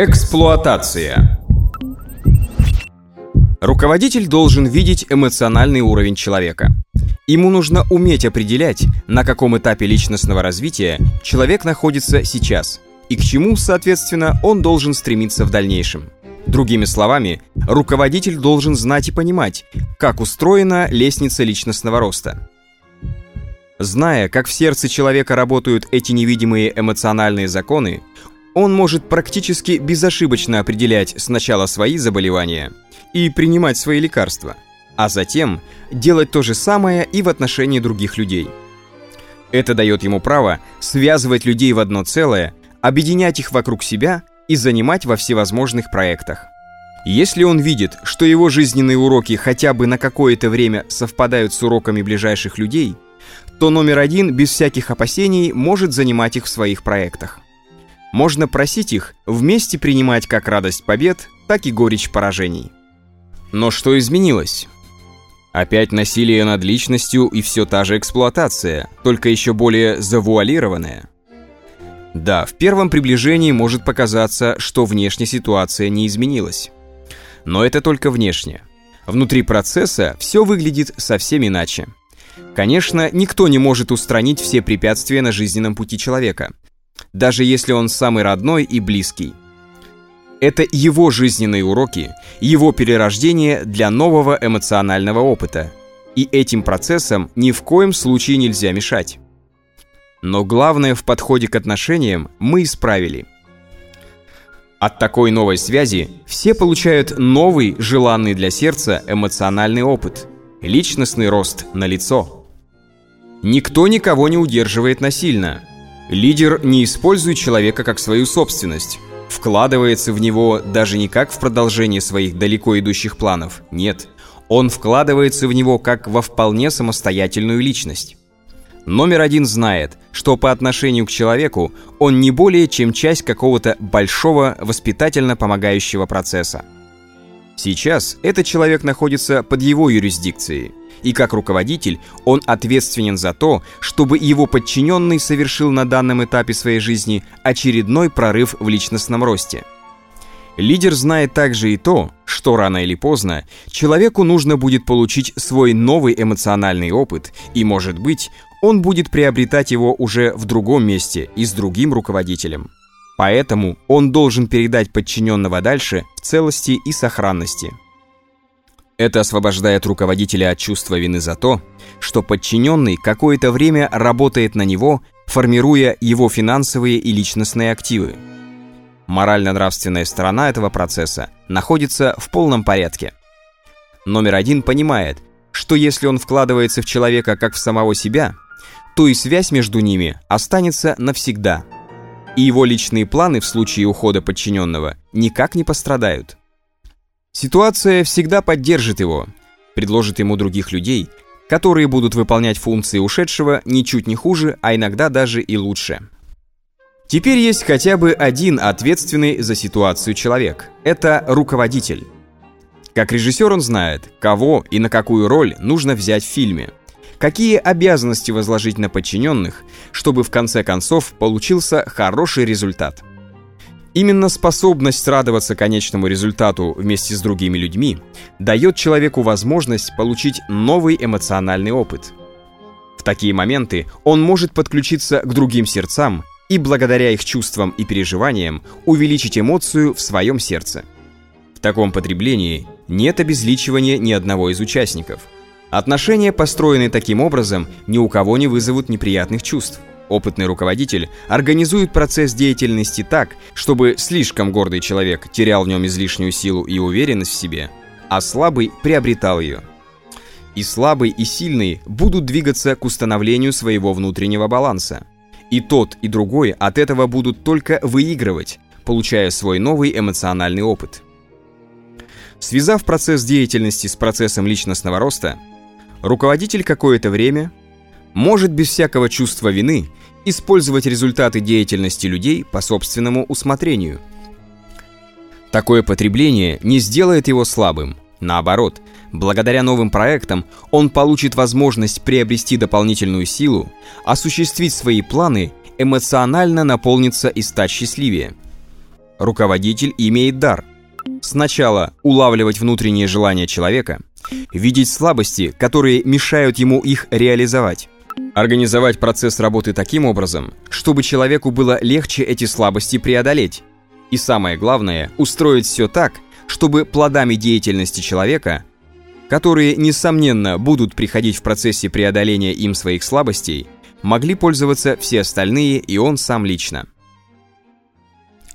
Эксплуатация Руководитель должен видеть эмоциональный уровень человека. Ему нужно уметь определять, на каком этапе личностного развития человек находится сейчас и к чему, соответственно, он должен стремиться в дальнейшем. Другими словами, руководитель должен знать и понимать, как устроена лестница личностного роста. Зная, как в сердце человека работают эти невидимые эмоциональные законы, он может практически безошибочно определять сначала свои заболевания и принимать свои лекарства, а затем делать то же самое и в отношении других людей. Это дает ему право связывать людей в одно целое, объединять их вокруг себя и занимать во всевозможных проектах. Если он видит, что его жизненные уроки хотя бы на какое-то время совпадают с уроками ближайших людей, то номер один без всяких опасений может занимать их в своих проектах. Можно просить их вместе принимать как радость побед, так и горечь поражений. Но что изменилось? Опять насилие над личностью и все та же эксплуатация, только еще более завуалированная. Да, в первом приближении может показаться, что внешняя ситуация не изменилась. Но это только внешне. Внутри процесса все выглядит совсем иначе. Конечно, никто не может устранить все препятствия на жизненном пути человека, даже если он самый родной и близкий. Это его жизненные уроки, его перерождение для нового эмоционального опыта. И этим процессом ни в коем случае нельзя мешать. Но главное в подходе к отношениям мы исправили. От такой новой связи все получают новый, желанный для сердца эмоциональный опыт. Личностный рост на лицо. Никто никого не удерживает насильно. Лидер не использует человека как свою собственность, вкладывается в него даже не как в продолжение своих далеко идущих планов, нет. Он вкладывается в него как во вполне самостоятельную личность. Номер один знает, что по отношению к человеку он не более чем часть какого-то большого воспитательно помогающего процесса. Сейчас этот человек находится под его юрисдикцией, и как руководитель он ответственен за то, чтобы его подчиненный совершил на данном этапе своей жизни очередной прорыв в личностном росте. Лидер знает также и то, что рано или поздно человеку нужно будет получить свой новый эмоциональный опыт, и, может быть, он будет приобретать его уже в другом месте и с другим руководителем. Поэтому он должен передать подчиненного дальше в целости и сохранности. Это освобождает руководителя от чувства вины за то, что подчиненный какое-то время работает на него, формируя его финансовые и личностные активы. Морально-нравственная сторона этого процесса находится в полном порядке. Номер один понимает, что если он вкладывается в человека как в самого себя, то и связь между ними останется навсегда. И его личные планы в случае ухода подчиненного никак не пострадают. Ситуация всегда поддержит его, предложит ему других людей, которые будут выполнять функции ушедшего ничуть не хуже, а иногда даже и лучше. Теперь есть хотя бы один ответственный за ситуацию человек. Это руководитель. Как режиссер он знает, кого и на какую роль нужно взять в фильме. Какие обязанности возложить на подчиненных, чтобы в конце концов получился хороший результат. Именно способность радоваться конечному результату вместе с другими людьми дает человеку возможность получить новый эмоциональный опыт. В такие моменты он может подключиться к другим сердцам и благодаря их чувствам и переживаниям увеличить эмоцию в своем сердце. В таком потреблении нет обезличивания ни одного из участников. Отношения, построенные таким образом, ни у кого не вызовут неприятных чувств. Опытный руководитель организует процесс деятельности так, чтобы слишком гордый человек терял в нем излишнюю силу и уверенность в себе, а слабый приобретал ее. И слабый, и сильный будут двигаться к установлению своего внутреннего баланса. И тот, и другой от этого будут только выигрывать, получая свой новый эмоциональный опыт. Связав процесс деятельности с процессом личностного роста, руководитель какое-то время может без всякого чувства вины использовать результаты деятельности людей по собственному усмотрению. Такое потребление не сделает его слабым. Наоборот, благодаря новым проектам он получит возможность приобрести дополнительную силу, осуществить свои планы, эмоционально наполниться и стать счастливее. руководитель имеет дар. Сначала улавливать внутренние желания человека, видеть слабости, которые мешают ему их реализовать, организовать процесс работы таким образом, чтобы человеку было легче эти слабости преодолеть, и самое главное, устроить все так, чтобы плодами деятельности человека, которые, несомненно, будут приходить в процессе преодоления им своих слабостей, могли пользоваться все остальные и он сам лично.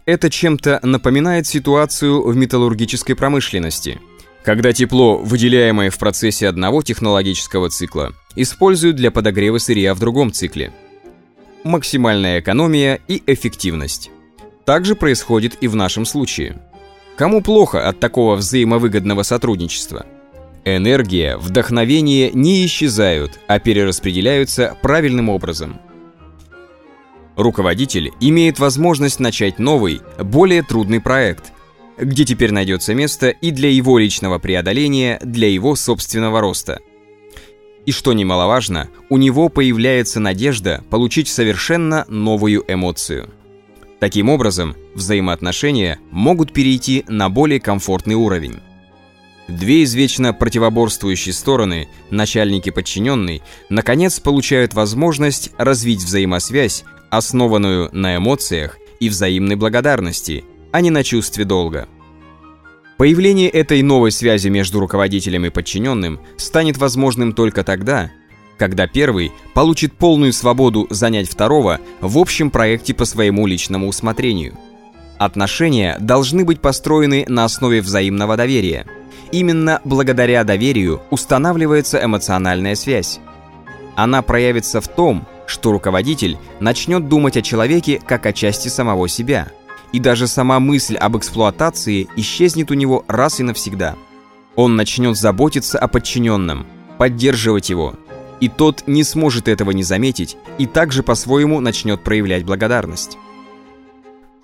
Это чем-то напоминает ситуацию в металлургической промышленности, когда тепло, выделяемое в процессе одного технологического цикла, используют для подогрева сырья в другом цикле. Максимальная экономия и эффективность. Также происходит и в нашем случае. Кому плохо от такого взаимовыгодного сотрудничества? Энергия, вдохновение не исчезают, а перераспределяются правильным образом. Руководитель имеет возможность начать новый, более трудный проект, где теперь найдется место и для его личного преодоления, для его собственного роста. И что немаловажно, у него появляется надежда получить совершенно новую эмоцию. Таким образом, взаимоотношения могут перейти на более комфортный уровень. Две извечно противоборствующие стороны, начальник и подчиненный, наконец получают возможность развить взаимосвязь, основанную на эмоциях и взаимной благодарности, а не на чувстве долга. Появление этой новой связи между руководителем и подчиненным станет возможным только тогда, когда первый получит полную свободу занять второго в общем проекте по своему личному усмотрению. Отношения должны быть построены на основе взаимного доверия – Именно благодаря доверию устанавливается эмоциональная связь. Она проявится в том, что руководитель начнет думать о человеке как о части самого себя, и даже сама мысль об эксплуатации исчезнет у него раз и навсегда. Он начнет заботиться о подчиненном, поддерживать его, и тот не сможет этого не заметить и также по-своему начнет проявлять благодарность.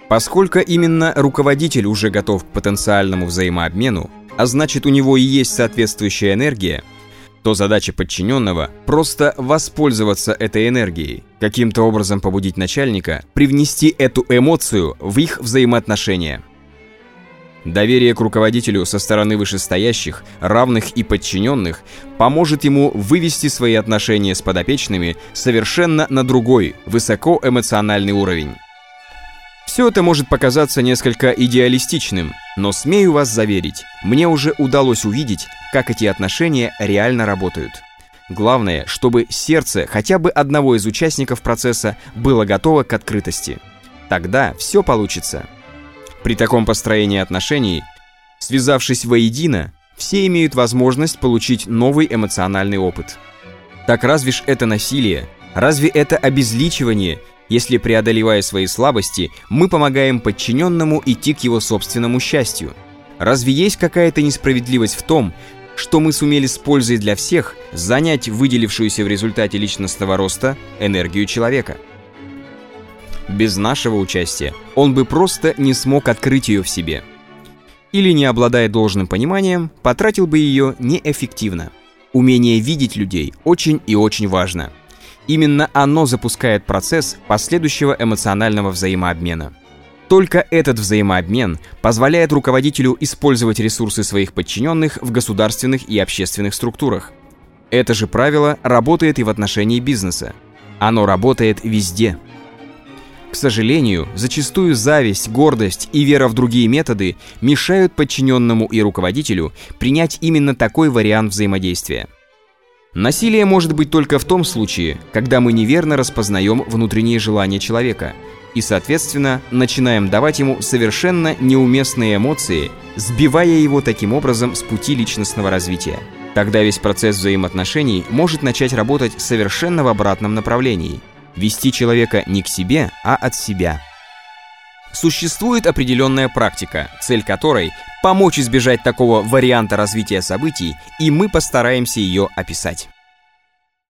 Поскольку именно руководитель уже готов к потенциальному взаимообмену, а значит у него и есть соответствующая энергия, то задача подчиненного просто воспользоваться этой энергией, каким-то образом побудить начальника привнести эту эмоцию в их взаимоотношения. Доверие к руководителю со стороны вышестоящих, равных и подчиненных поможет ему вывести свои отношения с подопечными совершенно на другой, высокоэмоциональный уровень. Все это может показаться несколько идеалистичным, но смею вас заверить, мне уже удалось увидеть, как эти отношения реально работают. Главное, чтобы сердце хотя бы одного из участников процесса было готово к открытости. Тогда все получится. При таком построении отношений, связавшись воедино, все имеют возможность получить новый эмоциональный опыт. Так разве ж это насилие? Разве это обезличивание если, преодолевая свои слабости, мы помогаем подчиненному идти к его собственному счастью. Разве есть какая-то несправедливость в том, что мы сумели с пользой для всех занять выделившуюся в результате личностного роста энергию человека? Без нашего участия он бы просто не смог открыть ее в себе. Или, не обладая должным пониманием, потратил бы ее неэффективно. Умение видеть людей очень и очень важно – Именно оно запускает процесс последующего эмоционального взаимообмена. Только этот взаимообмен позволяет руководителю использовать ресурсы своих подчиненных в государственных и общественных структурах. Это же правило работает и в отношении бизнеса. Оно работает везде. К сожалению, зачастую зависть, гордость и вера в другие методы мешают подчиненному и руководителю принять именно такой вариант взаимодействия – Насилие может быть только в том случае, когда мы неверно распознаем внутренние желания человека и, соответственно, начинаем давать ему совершенно неуместные эмоции, сбивая его таким образом с пути личностного развития. Тогда весь процесс взаимоотношений может начать работать совершенно в обратном направлении – вести человека не к себе, а от себя. Существует определенная практика, цель которой помочь избежать такого варианта развития событий, и мы постараемся ее описать.